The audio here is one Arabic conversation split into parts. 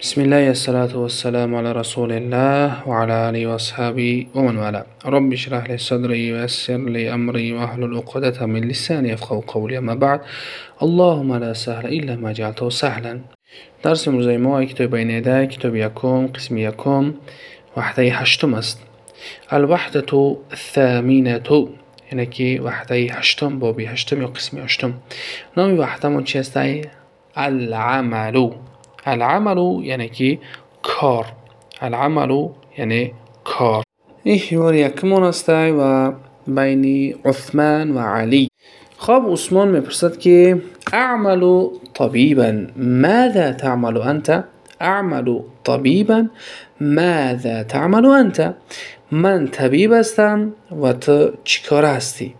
بسم الله الصلاة والسلام على رسول الله وعلى آله وأصحابه ومن والاه. رب اشرح لي صدري ويسر لي أمري واحلل عقدة من لساني يفقهوا قولي. أما بعد اللهم لا سهل إلا ما جعلته سهلا. درس امروزه ما کتاب بینیده کتاب یکم قسم یکم وحده هشتم است. الوحدة الثامنة. یعنی که وحده هشتم بابی هشتم یا قسم هشتم. نام وحدمون چی است؟ العمل. العمل یعنی که کار العمل یعنی کار این حوار یکمون است و بین عثمان و علی خب عثمان میپرسد که أعمل طبيبا. ماذا تعمل أنت؟ أعمل طبيبا. ماذا تعمل أنت؟ من طبیب هستم و تو چیکار هستی؟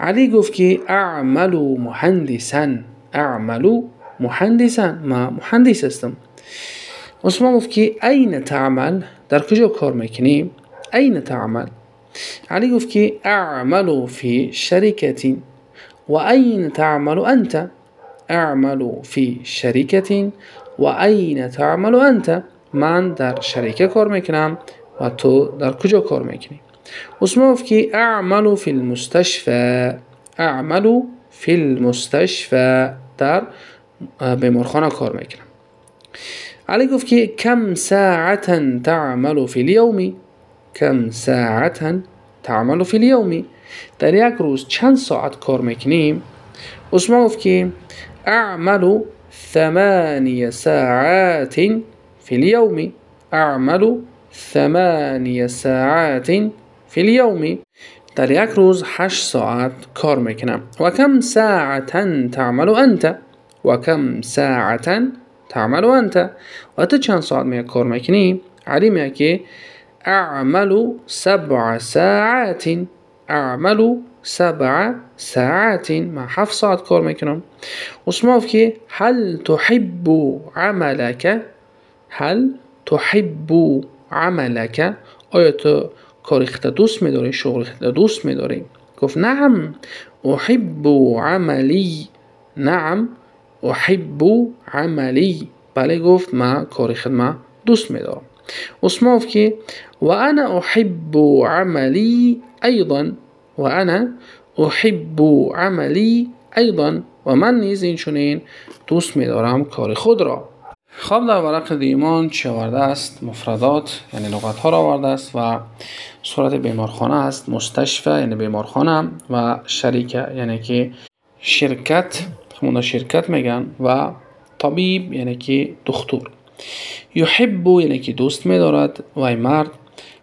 علی گفت که أعمل مهندسا. أعمل مهندسا ما مهندس هستم. عثمان گفت که این تعمل؟ در کجا کار میکنی؟ این تعمل. علی گفت که اعمل فی شرکت و این تعمل انت؟ اعمل فی شرکت و این تعمل انت؟ من در شریکه کار میکنم و تو در کجا کار میکنی؟ عثمان گفت که اعمل فی المستشفى اعمل فی المستشفى در بیمارخانه کار میکنم علی گفت که کم ساعتا تعمل فی اليوم کم ساعتا تعمل فی اليوم در یک روز چند ساعت کار میکنیم؟ عثمان گفت که اعمل ثمانية ساعات في اليوم اعمل ثمانية ساعات في اليوم در یک روز هشت ساعت کار میکنم. و کم ساعتا تعمل انت؟ وكم ساعة تعمل أنت؟ وأنت چند ساعت میگه کار میکنی که أعمل سبع ساعات أعمل سبع ساعات. هفت ساعت کار میکنم عثمان که هل تحب عملك؟ هل تحب عملك؟ آیا تو کاری دوست میداری شغل دوست میداری گفت نعم أحب عملی نعم. احب عملی بله گفت ما کار خودمه دوست میدارم. عثمان که و انا احب عملی ایضا و انا احب عملی ایضا و من نیز این چونین دوست میدارم کار خود را. خب در ورق دیمان چی آورده است مفردات یعنی لغت ها را آورده است و صورت بیمارخانه است مستشفى یعنی بیمارخانه و شریکه یعنی که شرکت همونا شرکت میگن و طبیب یعنی که دکتر یحب یعنی که دوست میدارد و مرد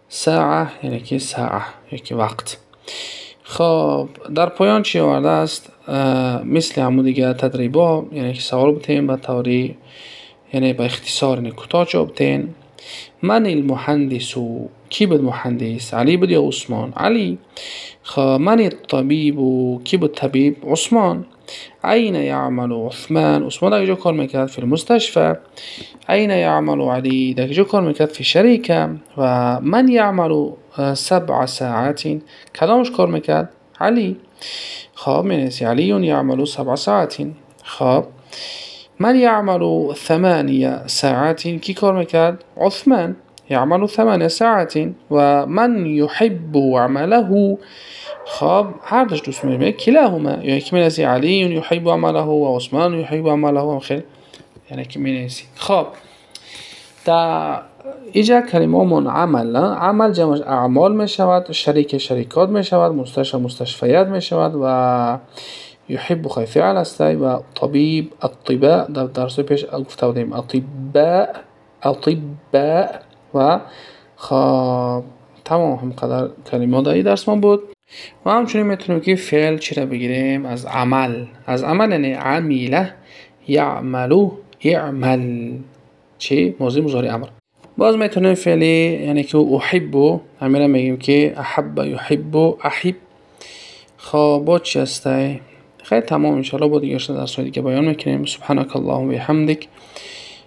ساعه یعنی که ساعه یعنی که وقت خب در پایان چی آورده است مثل همون دیگه تدریبا یعنی که سوال بتین به طوری یعنی به اختصار یعنی کوتاه جواب بتین من المهندس کی بود مهندس علی بود یا عثمان علی خب من أين يعمل عثمان؟ عثمان ده كار مكان في المستشفى. أين يعمل علي؟ ده كار مكان في شركة ومن يعمل سبع ساعات؟ كلامش كار مكان علي. خاب من علي يعمل سبع ساعات. خاب من يعمل ثمانية ساعات؟ كي مكان عثمان. يعمل ثمانية ساعات ومن يحب عمله دوش دوست می‌داره كلاهما. يعني كمنسي علي يحب عمله وعثمان يحب عمله یعنی که مینویسی خب در اینجا کلمه من عمل عمل جمعش أعمال می شود شریک شریکات می شود مستشفى مستشفیات می شود و يحب خیلی فعل است و طبیب الطباء در درس پیش گفته بودیم أطباء أطباء و خب تمام هم قدر کلمات در درس ما بود و همچنین می‌تونیم که فعل چی را بگیریم؟ از عمل. از عمل یعنی عمیله یعملو یعمل. چی؟ موضوع مزاری عمل. باز می‌تونیم فعلی یعنی که احبو همین میگیم که احب یحب احب. با چی هسته خیلی تمام انشاءالله با دیگه در دیگه بیان می‌کنیم. سبحانك اللهم بحمدك